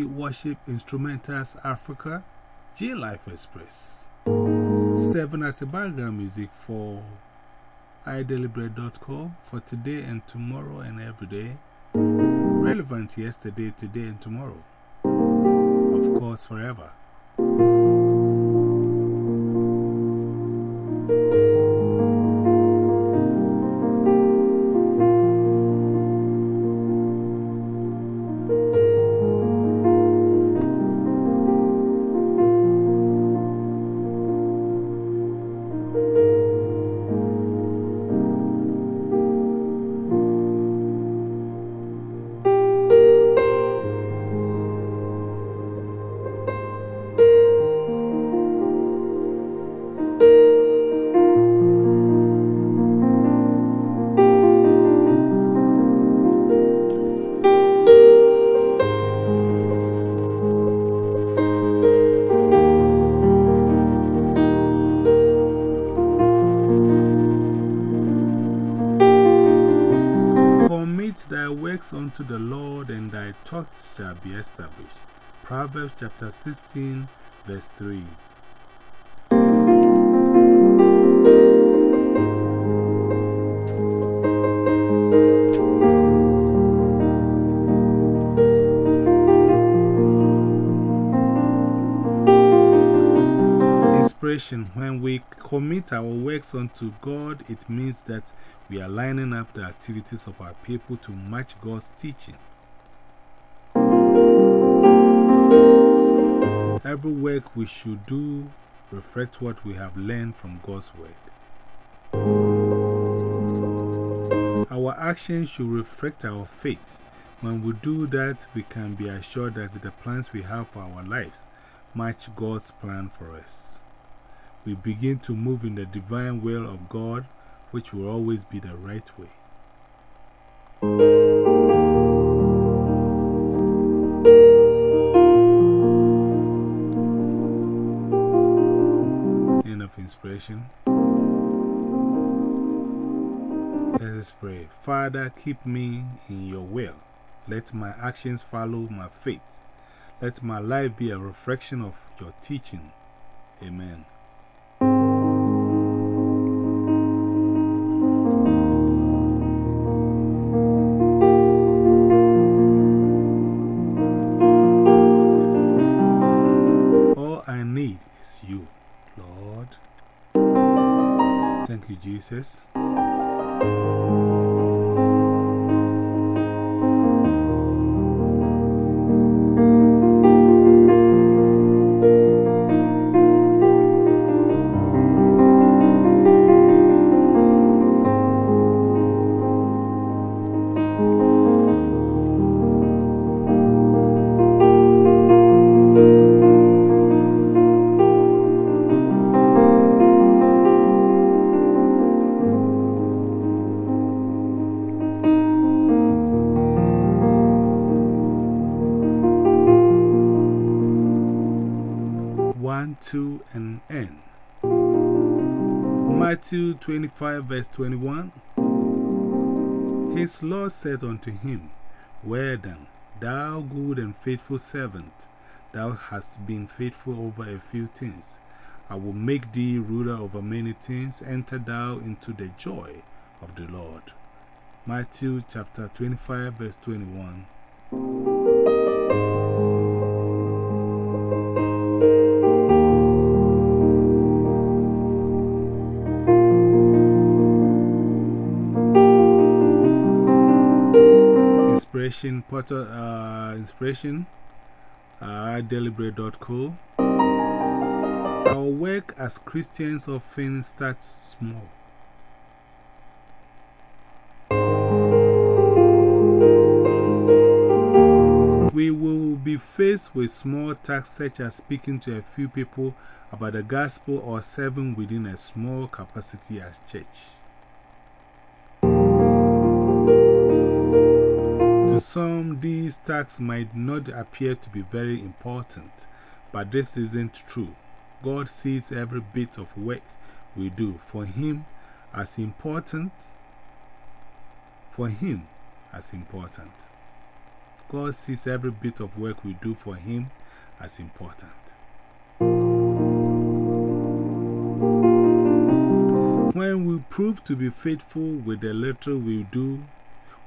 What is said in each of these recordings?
Worship Instrumentals Africa, J Life Express. 7 as a background music for iDailyBread.com for today and tomorrow and every day. Relevant yesterday, today, and tomorrow. Of course, forever. Works unto the Lord, and thy thoughts shall be established. Proverbs chapter 16, verse 3. When we commit our works unto God, it means that we are lining up the activities of our people to match God's teaching. Every work we should do reflects what we have learned from God's Word. Our actions should reflect our faith. When we do that, we can be assured that the plans we have for our lives match God's plan for us. We begin to move in the divine will of God, which will always be the right way. End of inspiration. Let us pray. Father, keep me in your will. Let my actions follow my faith. Let my life be a reflection of your teaching. Amen. Thank Jesus. One, two. Matthew 25, verse 21. His Lord said unto him, Well done, thou good and faithful servant. Thou hast been faithful over a few things. I will make thee ruler over many things. Enter thou into the joy of the Lord. Matthew chapter 25, verse 21. Inspiration, Potter, uh, Inspiration, uh, dailybread.co. Our work as Christians often starts small. We will be faced with small tasks such as speaking to a few people about the gospel or serving within a small capacity as church. Some, these tasks might not appear to be very important, but this isn't true. God sees every bit of work we do for Him as important, for Him as important. God sees every bit of work we do for Him as important. When we prove to be faithful with the little we do,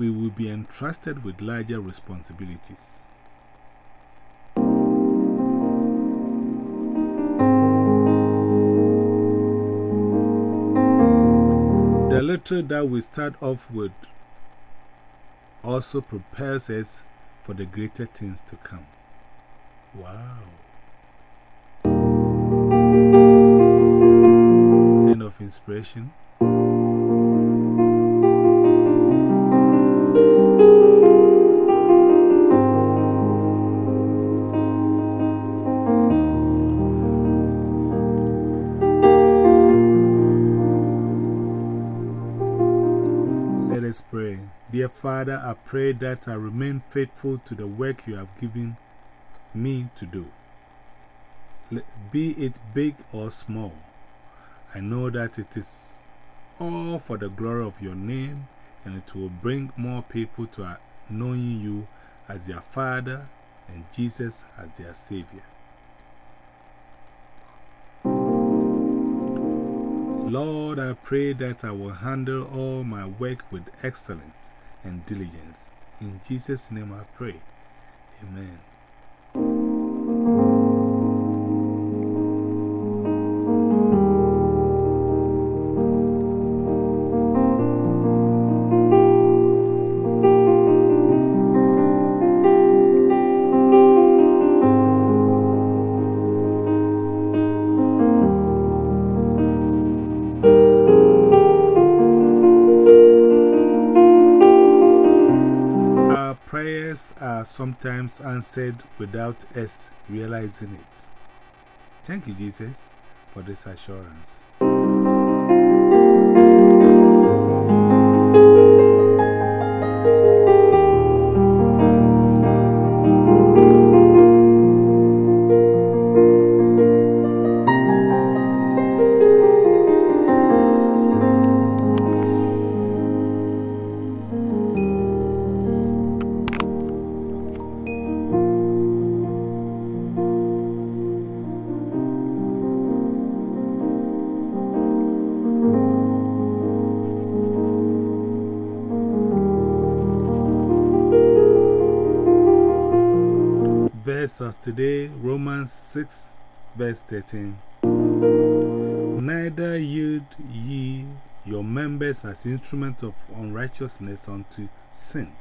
we will be entrusted with larger responsibilities. The little that we start off with also prepares us for the greater things to come. Wow. End of inspiration. Father, I pray that I remain faithful to the work you have given me to do. Be it big or small, I know that it is all for the glory of your name and it will bring more people to knowing you as their Father and Jesus as their Savior. Lord, I pray that I will handle all my work with excellence and diligence. In Jesus' name I pray. Amen. Are sometimes answered without us realizing it. Thank you, Jesus, for this assurance. Verse of today, Romans 6, verse 13. Neither yield ye your members as instruments of unrighteousness unto sin,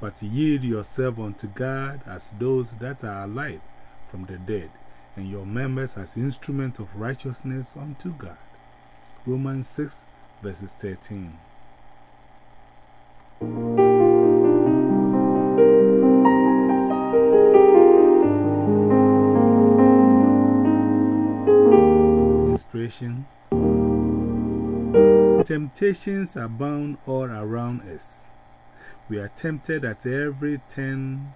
but yield yourself unto God as those that are alive from the dead, and your members as instruments of righteousness unto God. Romans 6, verses 13. Inspiration Temptations abound all around us. We are tempted at every turn,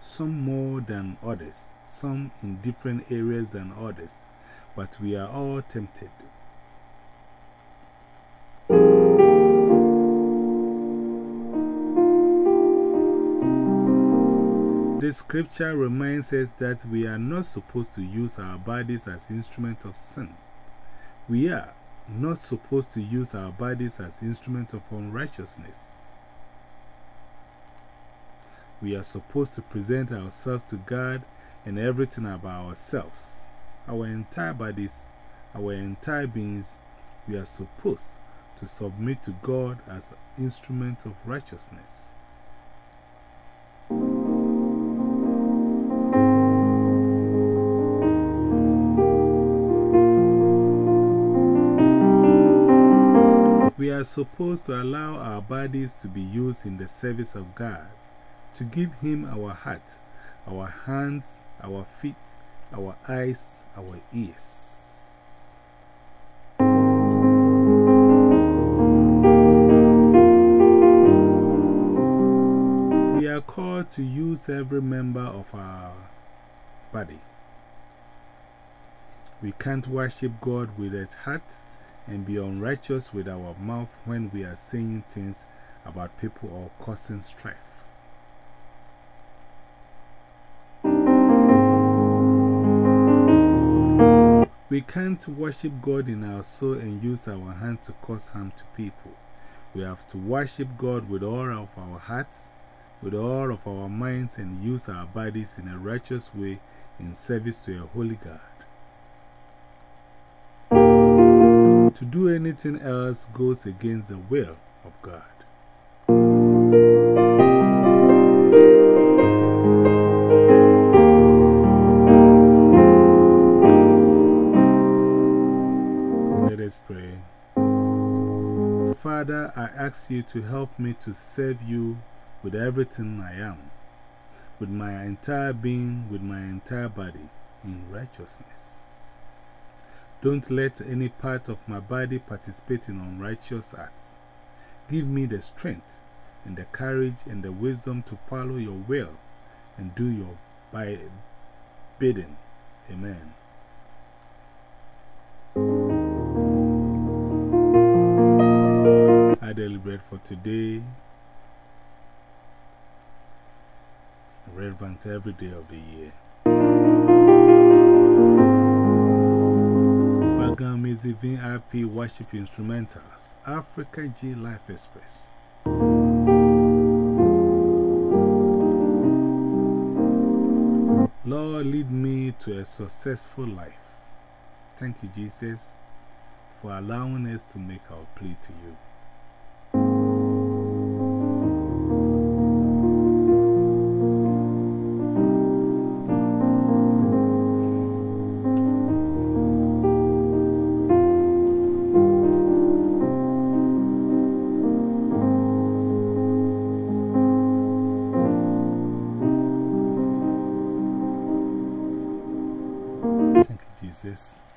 some more than others, some in different areas than others, but we are all tempted. This scripture reminds us that we are not supposed to use our bodies as instruments of sin. We are not supposed to use our bodies as instruments of unrighteousness. We are supposed to present ourselves to God and everything about ourselves. Our entire bodies, our entire beings, we are supposed to submit to God as instruments of righteousness. Supposed to allow our bodies to be used in the service of God, to give Him our heart, our hands, our feet, our eyes, our ears. We are called to use every member of our body. We can't worship God with a heart and be unrighteous with our mouth when we are saying things about people or causing strife. We can't worship God in our soul and use our hand to cause harm to people. We have to worship God with all of our hearts, with all of our minds, and use our bodies in a righteous way in service to a holy God. To do anything else goes against the will of God. Let us pray. Father, I ask you to help me to serve you with everything I am, with my entire being, with my entire body, in righteousness. Don't let any part of my body participate in unrighteous acts. Give me the strength and the courage and the wisdom to follow your will and do your by bidding. Amen. Daily bread for today, relevant every day of the year. VIP worship instrumentals, Africa G Life Express. Lord, lead me to a successful life. Thank you, Jesus, for allowing us to make our plea to you, Jesus.